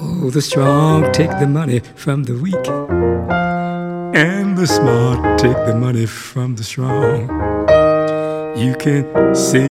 Oh, the strong take the money from the weak, and the smart take the money from the strong. You can see.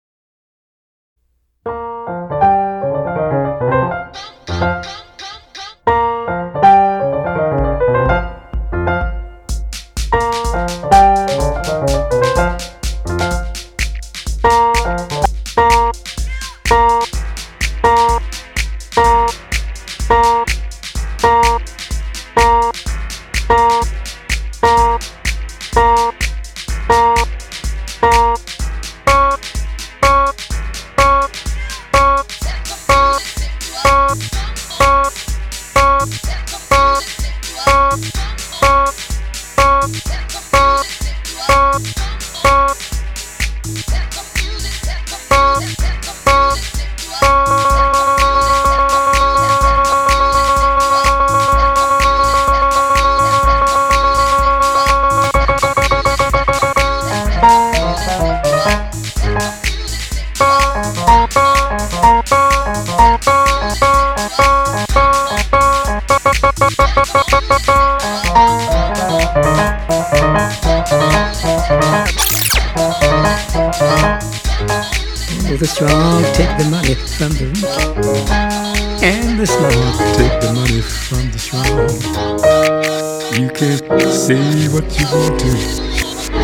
Take the money from the weak, and the smart take the money from the strong. You can say what you want to,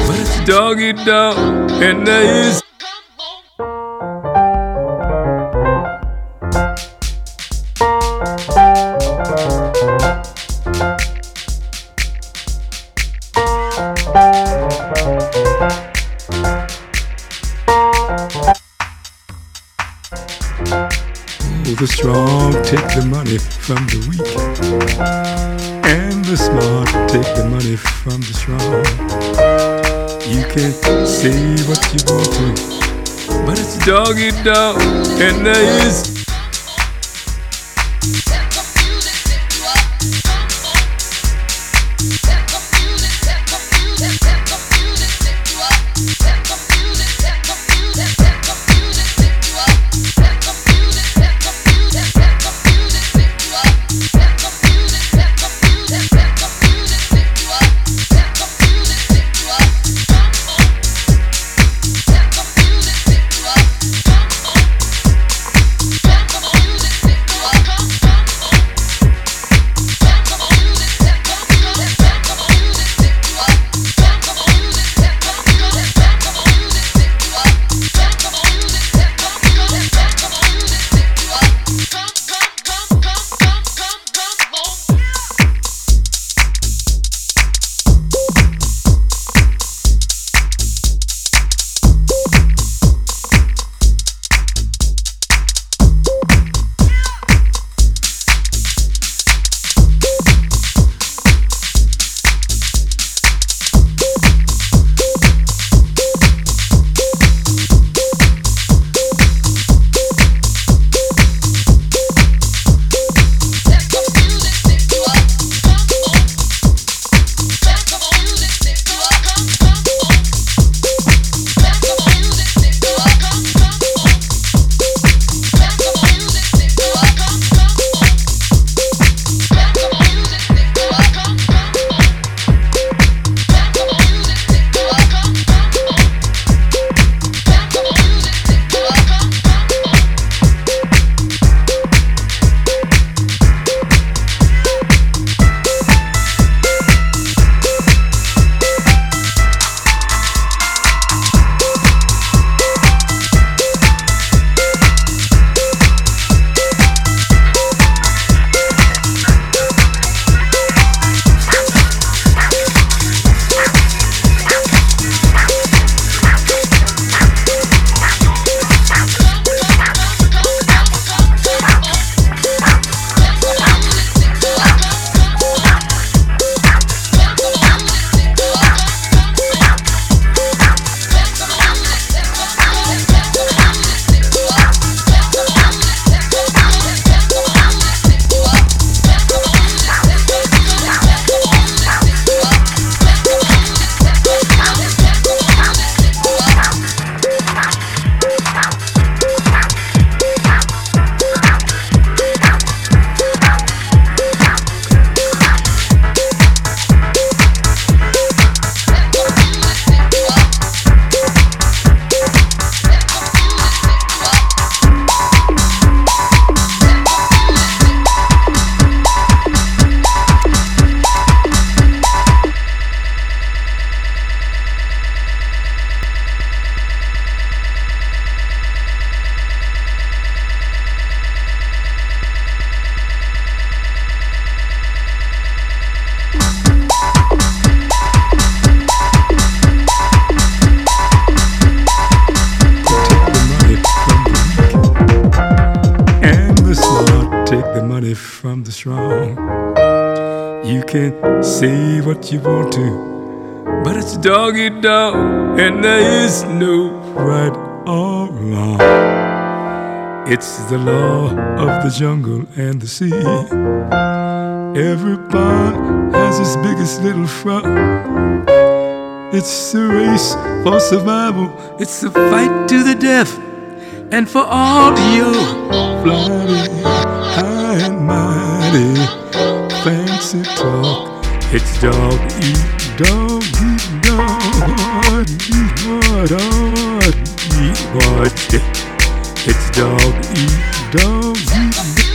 but it's dog eat dog, and there is. Take the money from the weak, and the smart take the money from the strong. You can say what you want to, but it's dog eat dog, and there is. To, but it's dog eat dog, and there is no right or wrong. It's the law of the jungle and the sea. Every pond has its biggest little frog. It's a race for survival. It's a fight to the death. And for all your flying high and mighty fancy talk, it's dog eat dog eat dog eat what eat what. It's dog eat dog eat